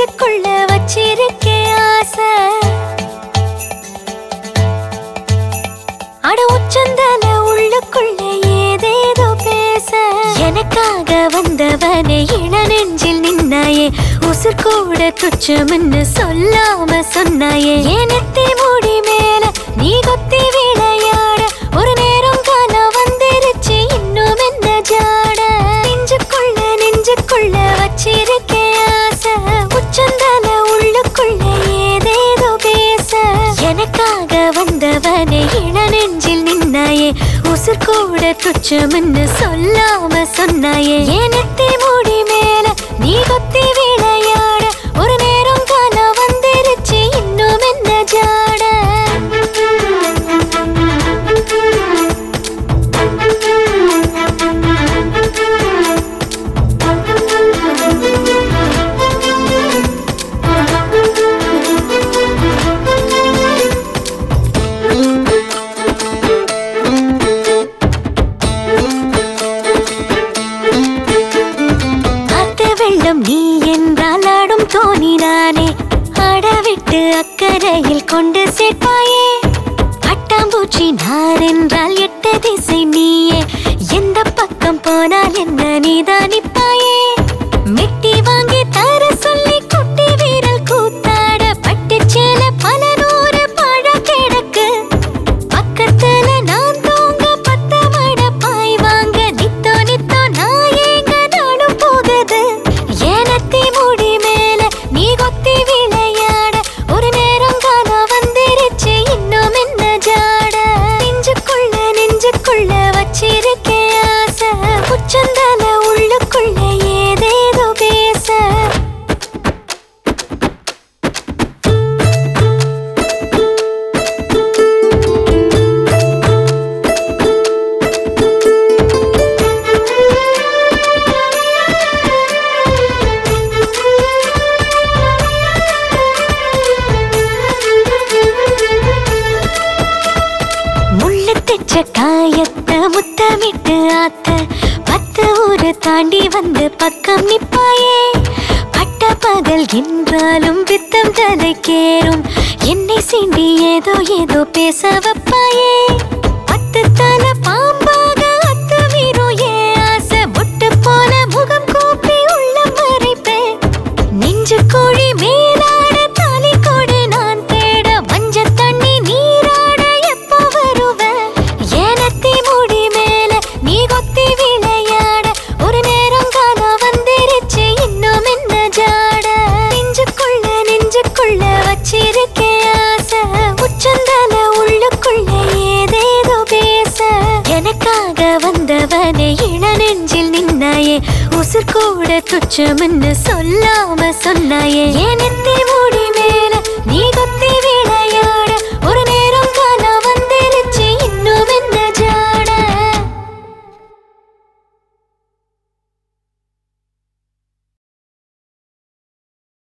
நெஞ்சுக்குள்ள நெஞ்சுக்குள்ள வச்சிருக்கே ஆசை. அட உச்சந்தல உள்ளுக்குள்ள ஏதேதோ பேச. எனக்காக வந்தவனே இள நெஞ்சில் நின்னாயே. உசுர் கூட துச்சம்னு சொல்லாம சொன்னாயே. எனத்தை மூடி உசுர் கூட துச்சம்னு சொல்லாம சொன்னாயே ஏனத்தே மூடி மேல நீ கொத்தி அக்கறையில் கொண்டு சேர்ப்பாயே. பட்டாம்பூச்சி நார் என்றால் எட்ட திசை நீயே. எந்த பக்கம் போனால் என்ன நீதான் காயத்தை முத்தமிட்டு ஆத்த பத்து ஊரு தாண்டி வந்து பக்கம் நிப்பாயே. பட்ட பகல் என்றாலும் பித்தம் தலைக்கேறும் என்னை சீண்டி ஏதோ ஏதோ பேச வைப்பாயே. பத்து வந்தவனே இள நெஞ்சில் நின்னாயே. உசுர் கூட துச்சம்னு சொல்லாம சொன்னாயே. ஏனத்தே மூடி மேல